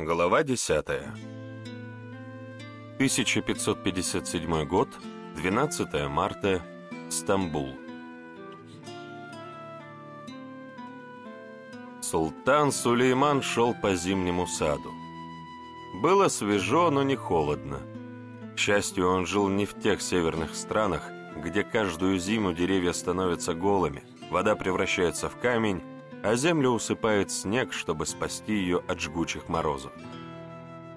Глава 10. 1557 год, 12 марта, Стамбул. Султан Сулейман шел по зимнему саду. Было свежо, но не холодно. К счастью, он жил не в тех северных странах, где каждую зиму деревья становятся голыми, вода превращается в камень, а землю усыпает снег, чтобы спасти ее от жгучих морозов.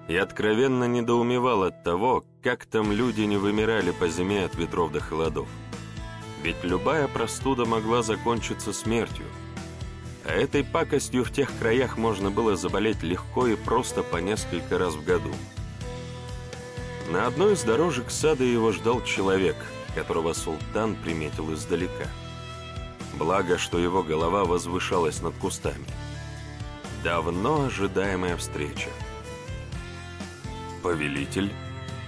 И откровенно недоумевал от того, как там люди не вымирали по зиме от ветров до холодов. Ведь любая простуда могла закончиться смертью, а этой пакостью в тех краях можно было заболеть легко и просто по несколько раз в году. На одной из дорожек сада его ждал человек, которого султан приметил издалека. Благо, что его голова возвышалась над кустами. Давно ожидаемая встреча. «Повелитель»,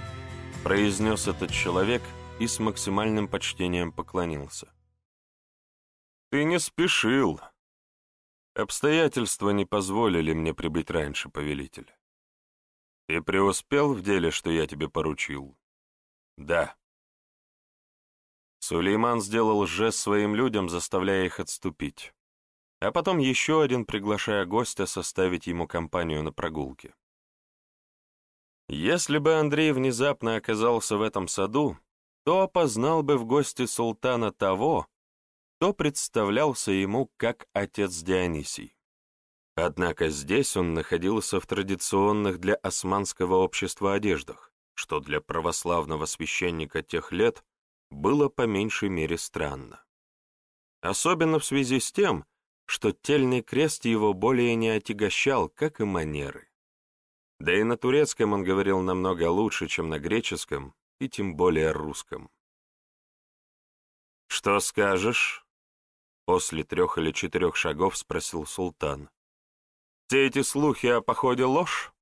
— произнес этот человек и с максимальным почтением поклонился. «Ты не спешил. Обстоятельства не позволили мне прибыть раньше, повелитель. Ты преуспел в деле, что я тебе поручил?» «Да», Сулейман сделал жест своим людям, заставляя их отступить. А потом еще один, приглашая гостя составить ему компанию на прогулке. Если бы Андрей внезапно оказался в этом саду, то опознал бы в гости султана того, кто представлялся ему как отец Дионисий. Однако здесь он находился в традиционных для османского общества одеждах, что для православного священника тех лет было по меньшей мере странно. Особенно в связи с тем, что тельный крест его более не отягощал, как и манеры. Да и на турецком он говорил намного лучше, чем на греческом, и тем более русском. «Что скажешь?» После трех или четырех шагов спросил султан. «Все эти слухи о походе ложь?»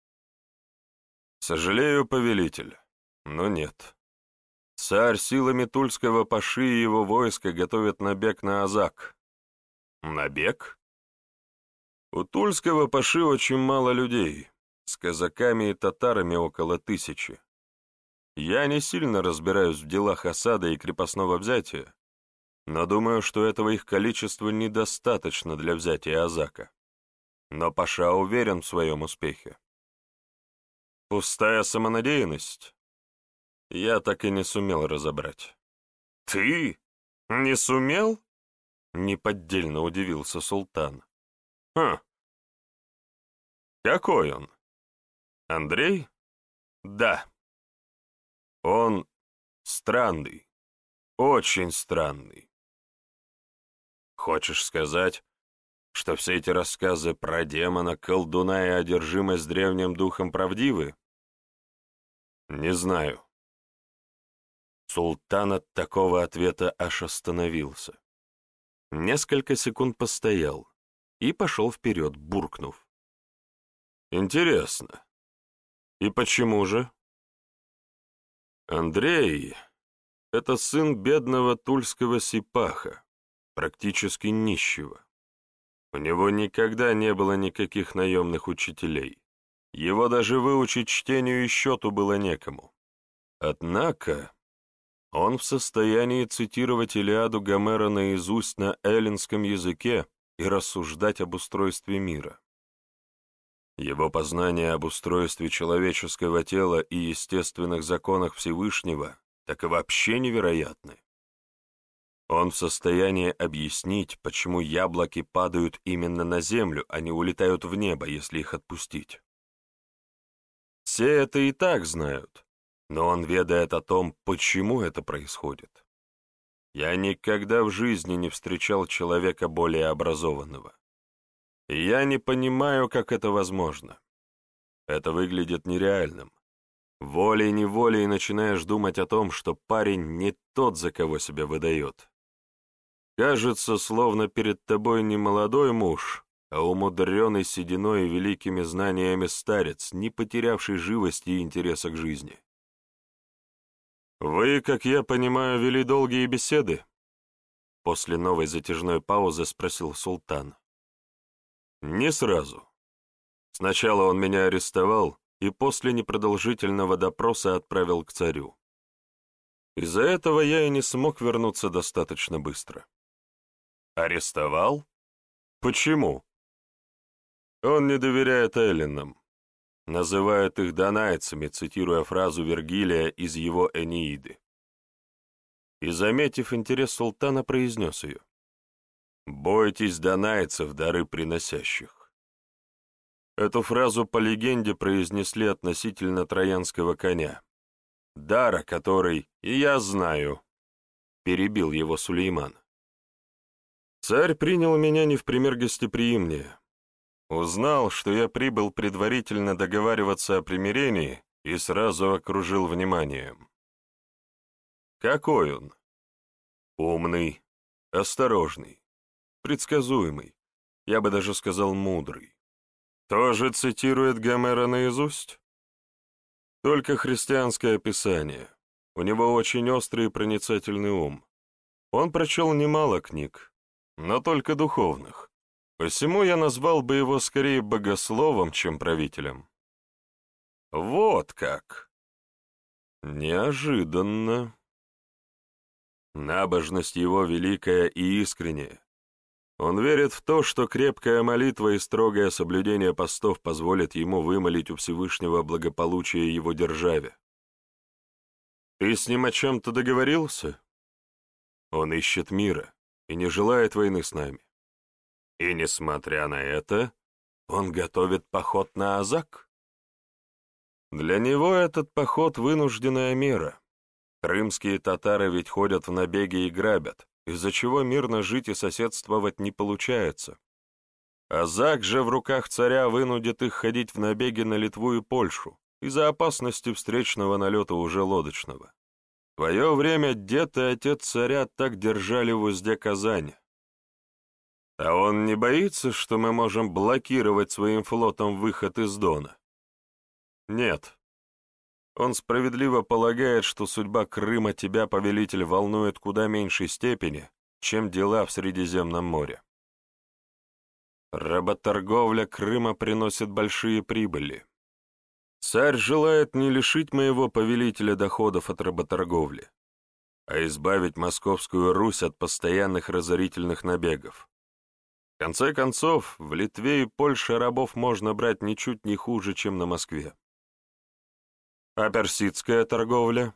«Сожалею, повелитель, но нет. Царь силами Тульского паши и его войска готовят набег на Азак. Набег? У Тульского паши очень мало людей, с казаками и татарами около тысячи. Я не сильно разбираюсь в делах осады и крепостного взятия, но думаю, что этого их количества недостаточно для взятия Азака. Но Паша уверен в своем успехе. Пустая самонадеянность? Я так и не сумел разобрать. «Ты? Не сумел?» — неподдельно удивился султан. «Хм. Какой он? Андрей? Да. Он странный, очень странный. Хочешь сказать, что все эти рассказы про демона, колдуна и одержимость древним духом правдивы? Не знаю. Султан от такого ответа аж остановился. Несколько секунд постоял и пошел вперед, буркнув. «Интересно. И почему же?» «Андрей — это сын бедного тульского сипаха, практически нищего. У него никогда не было никаких наемных учителей. Его даже выучить чтению и счету было некому. Однако он в состоянии цитировать Илиаду Гомера наизусть на эллинском языке и рассуждать об устройстве мира. Его познания об устройстве человеческого тела и естественных законах Всевышнего так и вообще невероятны. Он в состоянии объяснить, почему яблоки падают именно на землю, а не улетают в небо, если их отпустить. Все это и так знают, но он ведает о том, почему это происходит. Я никогда в жизни не встречал человека более образованного. И я не понимаю, как это возможно. Это выглядит нереальным. Волей-неволей начинаешь думать о том, что парень не тот, за кого себя выдает. Кажется, словно перед тобой не молодой муж, а умудренный сединой и великими знаниями старец, не потерявший живости и интереса к жизни. «Вы, как я понимаю, вели долгие беседы?» После новой затяжной паузы спросил султан. «Не сразу. Сначала он меня арестовал и после непродолжительного допроса отправил к царю. Из-за этого я и не смог вернуться достаточно быстро. Арестовал? Почему? Он не доверяет эллинам. Называет их донайцами, цитируя фразу Вергилия из его «Энеиды». И, заметив интерес султана, произнес ее. «Бойтесь донайцев, дары приносящих». Эту фразу по легенде произнесли относительно троянского коня, дара который и я знаю, перебил его Сулейман. Царь принял меня не в пример гостеприимнее. Узнал, что я прибыл предварительно договариваться о примирении и сразу окружил вниманием. Какой он? Умный, осторожный, предсказуемый, я бы даже сказал мудрый. Тоже цитирует Гомера наизусть? Только христианское писание. У него очень острый и проницательный ум. Он прочел немало книг, но только духовных. Посему я назвал бы его скорее богословом, чем правителем. Вот как. Неожиданно. Набожность его великая и искренняя. Он верит в то, что крепкая молитва и строгое соблюдение постов позволят ему вымолить у Всевышнего благополучие его державе. Ты с ним о чем-то договорился? Он ищет мира и не желает войны с нами. И, несмотря на это, он готовит поход на Азак? Для него этот поход — вынужденная мера. Крымские татары ведь ходят в набеги и грабят, из-за чего мирно жить и соседствовать не получается. Азак же в руках царя вынудит их ходить в набеги на Литву и Польшу из-за опасности встречного налета уже лодочного. В твое время дед и отец царя так держали в узде Казань. А он не боится, что мы можем блокировать своим флотом выход из Дона? Нет. Он справедливо полагает, что судьба Крыма тебя, повелитель, волнует куда меньшей степени, чем дела в Средиземном море. Работорговля Крыма приносит большие прибыли. Царь желает не лишить моего повелителя доходов от работорговли, а избавить Московскую Русь от постоянных разорительных набегов. В конце концов, в Литве и Польше рабов можно брать ничуть не хуже, чем на Москве. А персидская торговля?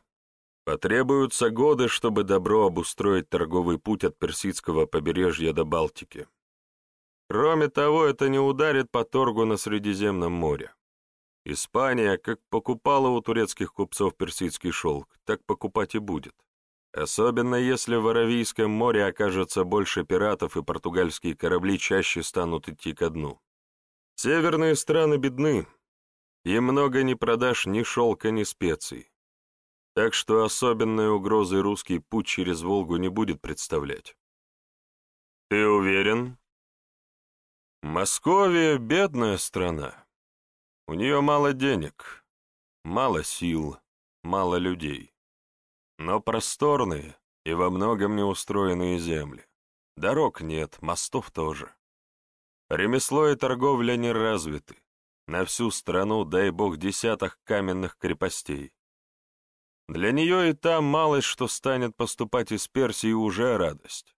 Потребуются годы, чтобы добро обустроить торговый путь от персидского побережья до Балтики. Кроме того, это не ударит по торгу на Средиземном море. Испания как покупала у турецких купцов персидский шелк, так покупать и будет. Особенно если в Аравийском море окажется больше пиратов и португальские корабли чаще станут идти ко дну. Северные страны бедны, и много не продашь ни шелка, ни специй. Так что особенной угрозы русский путь через Волгу не будет представлять. Ты уверен? Московия — бедная страна. У нее мало денег, мало сил, мало людей. Но просторные и во многом неустроенные земли. Дорог нет, мостов тоже. Ремесло и торговля не развиты. На всю страну, дай бог, десяток каменных крепостей. Для нее и там малость, что станет поступать из Персии, уже радость.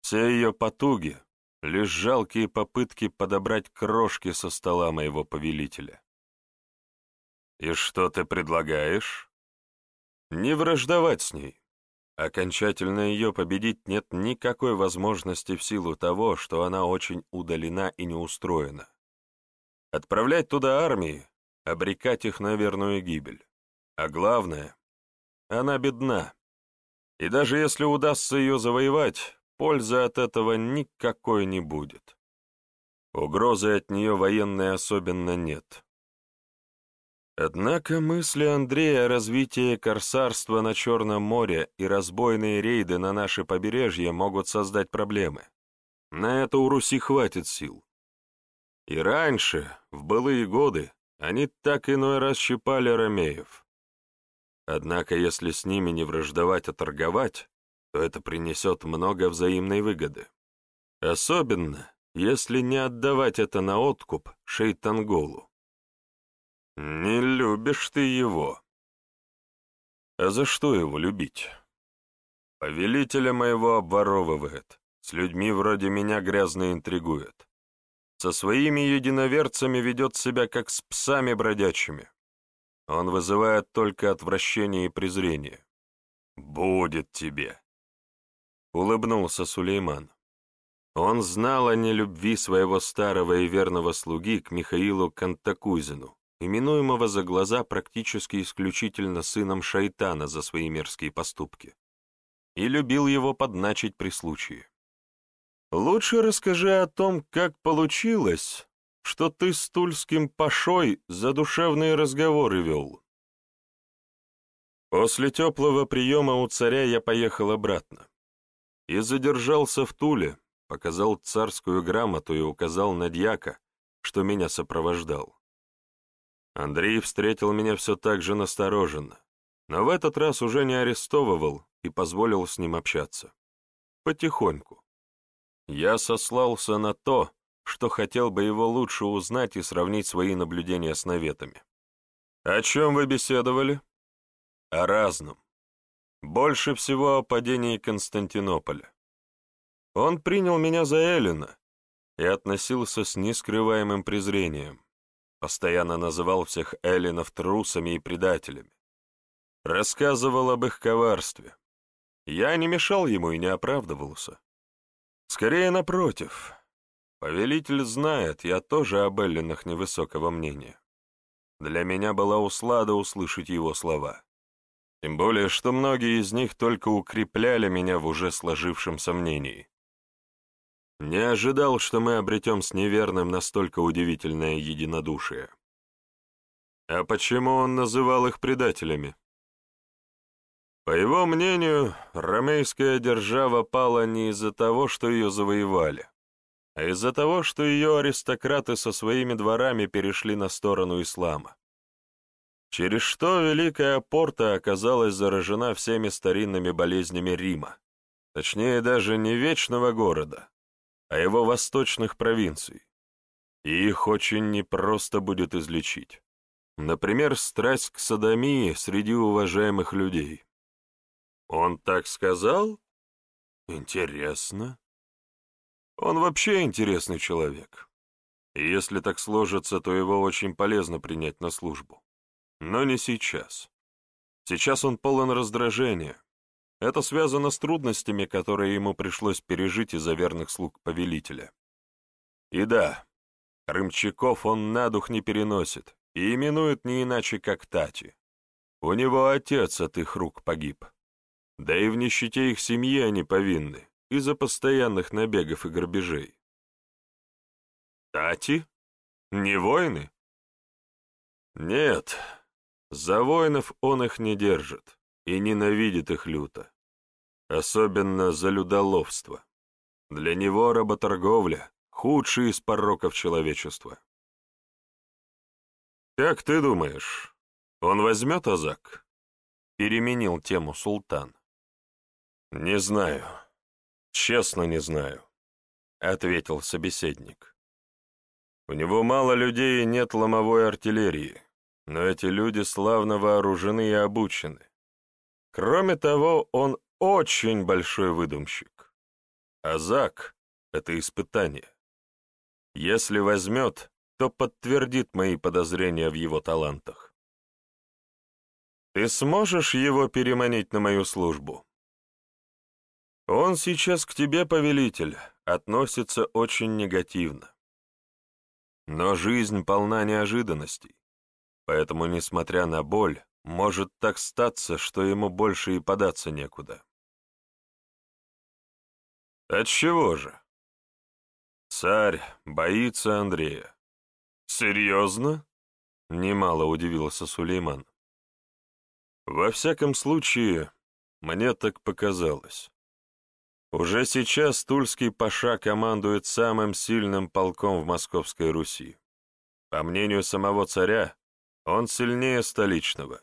Все ее потуги — лишь жалкие попытки подобрать крошки со стола моего повелителя. «И что ты предлагаешь?» «Не враждовать с ней. Окончательно ее победить нет никакой возможности в силу того, что она очень удалена и неустроена. Отправлять туда армии, обрекать их на верную гибель. А главное, она бедна. И даже если удастся ее завоевать, пользы от этого никакой не будет. Угрозы от нее военной особенно нет. Однако мысли Андрея о развитии корсарства на Черном море и разбойные рейды на наше побережье могут создать проблемы. На это у Руси хватит сил. И раньше, в былые годы, они так иной раз щипали ромеев. Однако, если с ними не враждовать, а торговать, то это принесет много взаимной выгоды. Особенно, если не отдавать это на откуп Шейтанголу. Не любишь ты его. А за что его любить? Повелителя моего обворовывает, с людьми вроде меня грязно интригует. Со своими единоверцами ведет себя, как с псами бродячими. Он вызывает только отвращение и презрение. «Будет тебе!» — улыбнулся Сулейман. Он знал о нелюбви своего старого и верного слуги к Михаилу Кантакузину, именуемого за глаза практически исключительно сыном шайтана за свои мерзкие поступки, и любил его подначить при случае. «Лучше расскажи о том, как получилось, что ты с Тульским Пашой задушевные разговоры вел». После теплого приема у царя я поехал обратно и задержался в Туле, показал царскую грамоту и указал на дьяка, что меня сопровождал. Андрей встретил меня все так же настороженно, но в этот раз уже не арестовывал и позволил с ним общаться. Потихоньку. Я сослался на то, что хотел бы его лучше узнать и сравнить свои наблюдения с наветами. «О чем вы беседовали?» «О разном. Больше всего о падении Константинополя. Он принял меня за Эллина и относился с нескрываемым презрением. Постоянно называл всех Эллинов трусами и предателями. Рассказывал об их коварстве. Я не мешал ему и не оправдывался. Скорее, напротив. Повелитель знает, я тоже об Эллинах невысокого мнения. Для меня была услада услышать его слова. Тем более, что многие из них только укрепляли меня в уже сложившемся мнении. Не ожидал, что мы обретем с неверным настолько удивительное единодушие. А почему он называл их предателями? По его мнению, ромейская держава пала не из-за того, что ее завоевали, а из-за того, что ее аристократы со своими дворами перешли на сторону ислама. Через что Великая Порта оказалась заражена всеми старинными болезнями Рима, точнее даже не вечного города, а его восточных провинций. И их очень непросто будет излечить. Например, страсть к садомии среди уважаемых людей. Он так сказал? Интересно. Он вообще интересный человек. И если так сложится, то его очень полезно принять на службу. Но не сейчас. Сейчас он полон раздражения, это связано с трудностями, которые ему пришлось пережить из-за верных слуг повелителя. И да, Рымчаков он на дух не переносит и именует не иначе, как Тати. У него отец от их рук погиб. Да и в нищете их семьи они повинны из-за постоянных набегов и грабежей. Тати? Не воины? Нет, за воинов он их не держит и ненавидит их люто. Особенно за людоловство. Для него работорговля — худший из пороков человечества. «Как ты думаешь, он возьмет Азак?» — переменил тему султан. «Не знаю. Честно не знаю», — ответил собеседник. «У него мало людей и нет ломовой артиллерии, но эти люди славно вооружены и обучены. Кроме того, он очень большой выдумщик. А Зак — это испытание. Если возьмет, то подтвердит мои подозрения в его талантах. Ты сможешь его переманить на мою службу? Он сейчас к тебе, повелитель, относится очень негативно. Но жизнь полна неожиданностей, поэтому, несмотря на боль, может так статься, что ему больше и податься некуда. Отчего же? Царь боится Андрея. Серьезно? Немало удивился Сулейман. Во всяком случае, мне так показалось. Уже сейчас Тульский Паша командует самым сильным полком в Московской Руси. По мнению самого царя, он сильнее столичного.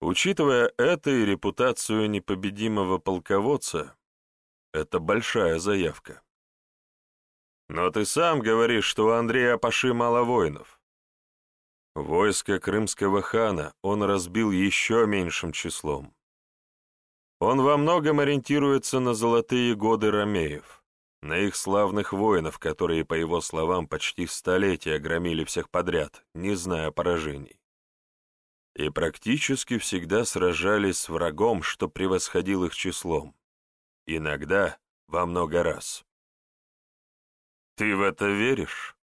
Учитывая это и репутацию непобедимого полководца, это большая заявка. Но ты сам говоришь, что у Андрея Паши мало воинов. Войско крымского хана он разбил еще меньшим числом. Он во многом ориентируется на золотые годы ромеев, на их славных воинов, которые, по его словам, почти столетия громили всех подряд, не зная поражений. И практически всегда сражались с врагом, что превосходил их числом. Иногда во много раз. «Ты в это веришь?»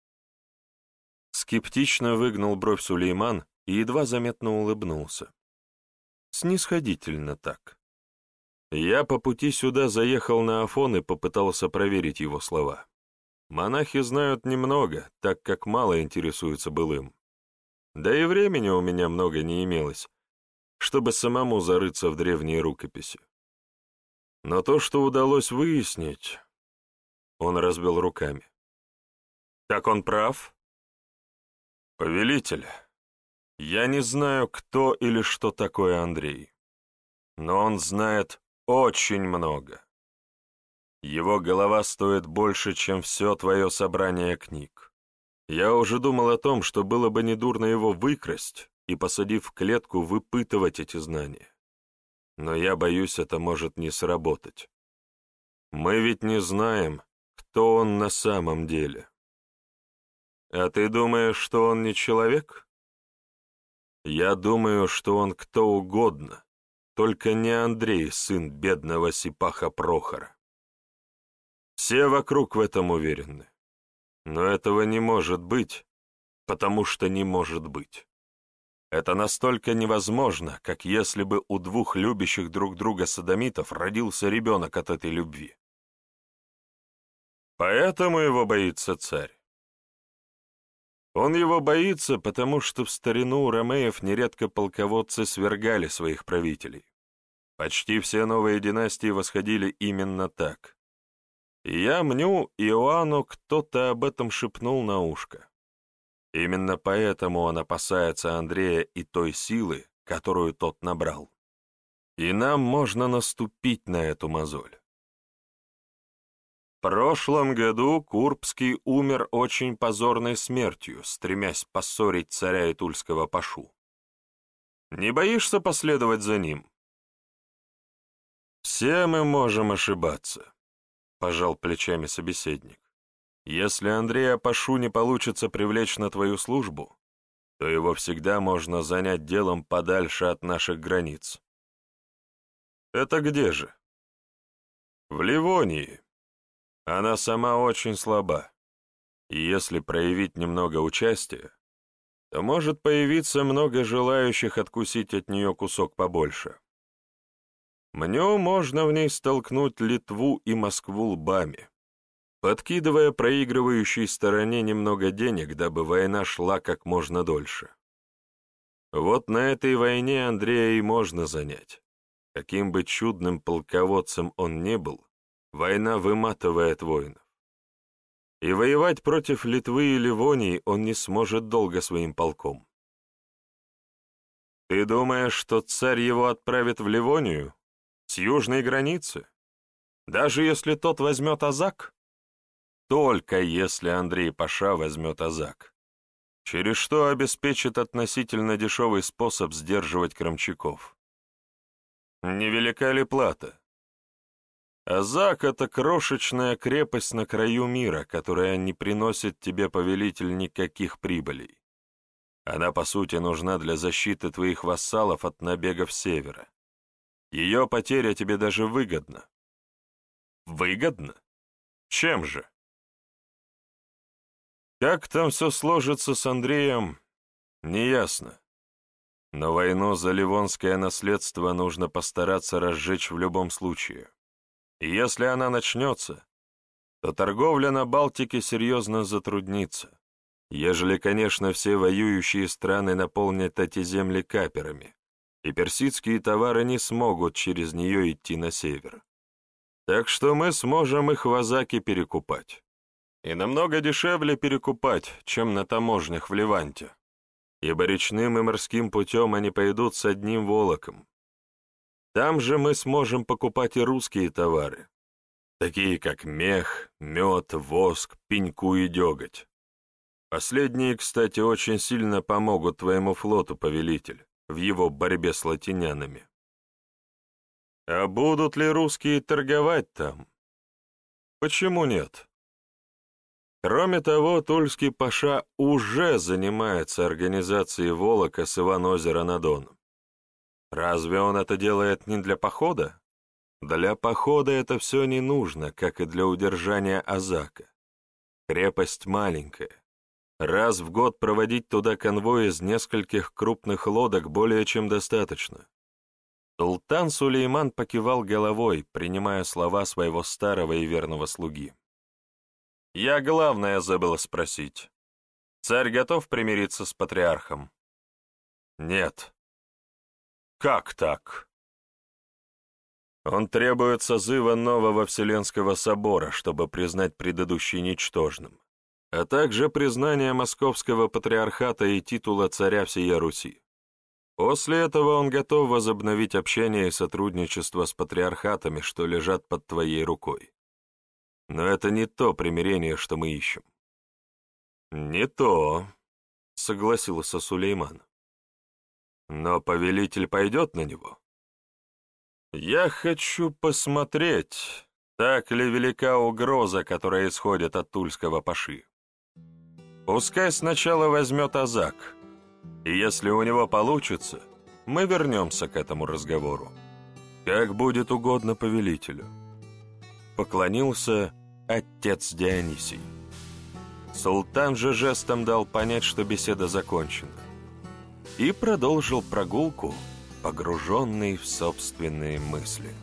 Скептично выгнул бровь Сулейман и едва заметно улыбнулся. Снисходительно так. Я по пути сюда заехал на Афон и попытался проверить его слова. Монахи знают немного, так как мало интересуются былым. Да и времени у меня много не имелось, чтобы самому зарыться в древние рукописи. Но то, что удалось выяснить... Он разбил руками. Так он прав? Повелитель, я не знаю, кто или что такое Андрей, но он знает очень много. Его голова стоит больше, чем все твое собрание книг. Я уже думал о том, что было бы недурно его выкрасть и, посадив в клетку, выпытывать эти знания. Но я боюсь, это может не сработать. Мы ведь не знаем, кто он на самом деле. А ты думаешь, что он не человек? Я думаю, что он кто угодно, только не Андрей, сын бедного сипаха Прохора. Все вокруг в этом уверены. Но этого не может быть, потому что не может быть. Это настолько невозможно, как если бы у двух любящих друг друга садомитов родился ребенок от этой любви. Поэтому его боится царь. Он его боится, потому что в старину у ромеев нередко полководцы свергали своих правителей. Почти все новые династии восходили именно так. И я мню Иоанну кто-то об этом шепнул на ушко. Именно поэтому он опасается Андрея и той силы, которую тот набрал. И нам можно наступить на эту мозоль прошлом году Курбский умер очень позорной смертью, стремясь поссорить царя и тульского пашу. Не боишься последовать за ним? Все мы можем ошибаться, — пожал плечами собеседник. Если Андрея Пашу не получится привлечь на твою службу, то его всегда можно занять делом подальше от наших границ. Это где же? В Ливонии, она сама очень слаба, и если проявить немного участия, то может появиться много желающих откусить от нее кусок побольше. Мню можно в ней столкнуть Литву и Москву лбами, подкидывая проигрывающей стороне немного денег, дабы война шла как можно дольше. Вот на этой войне Андрея и можно занять. Каким бы чудным полководцем он ни был, Война выматывает воинов. И воевать против Литвы и Ливонии он не сможет долго своим полком. Ты думаешь, что царь его отправит в Ливонию? С южной границы? Даже если тот возьмет Азак? Только если Андрей Паша возьмет Азак. Через что обеспечит относительно дешевый способ сдерживать кромчаков. Невелика ли плата? Азак — это крошечная крепость на краю мира, которая не приносит тебе, повелитель, никаких прибылей. Она, по сути, нужна для защиты твоих вассалов от набегов севера. Ее потеря тебе даже выгодна. Выгодно? Чем же? Как там все сложится с Андреем, неясно. Но войну за Ливонское наследство нужно постараться разжечь в любом случае. И если она начнется, то торговля на Балтике серьезно затруднится, ежели, конечно, все воюющие страны наполнят эти земли каперами, и персидские товары не смогут через нее идти на север. Так что мы сможем их в Азаке перекупать. И намного дешевле перекупать, чем на таможнях в Ливанте, ибо речным и морским путем они пойдут с одним волоком, там же мы сможем покупать и русские товары. такие как мех, мед, воск, пеньку и деготь. Последние, кстати, очень сильно помогут твоему флоту, повелитель, в его борьбе с латинянами. А будут ли русские торговать там? Почему нет? Кроме того, Тульский Паша уже занимается организацией Волока с Иван-озера на Доном. Разве он это делает не для похода? Для похода это все не нужно, как и для удержания Азака. Крепость маленькая. Раз в год проводить туда конвой из нескольких крупных лодок более чем достаточно. Султан Сулейман покивал головой, принимая слова своего старого и верного слуги. Я главное забыл спросить. Царь готов примириться с патриархом? Нет. Как так? Он требует созыва нового Вселенского собора, чтобы признать предыдущий ничтожным, а также признание Московского патриархата и титула царя всея Руси. После этого он готов возобновить общение и сотрудничество с патриархатами, что лежат под твоей рукой. Но это не то примирение, что мы ищем. Не то, согласился Сулейман. Но повелитель пойдет на него. Я хочу посмотреть, так ли велика угроза, которая исходит от тульского паши. Пускай сначала возьмет Азак, и если у него получится, мы вернемся к этому разговору. Как будет угодно повелителю. Поклонился отец Дионисий. Султан же жестом дал понять, что беседа закончена, и продолжил прогулку, погруженный в собственные мысли.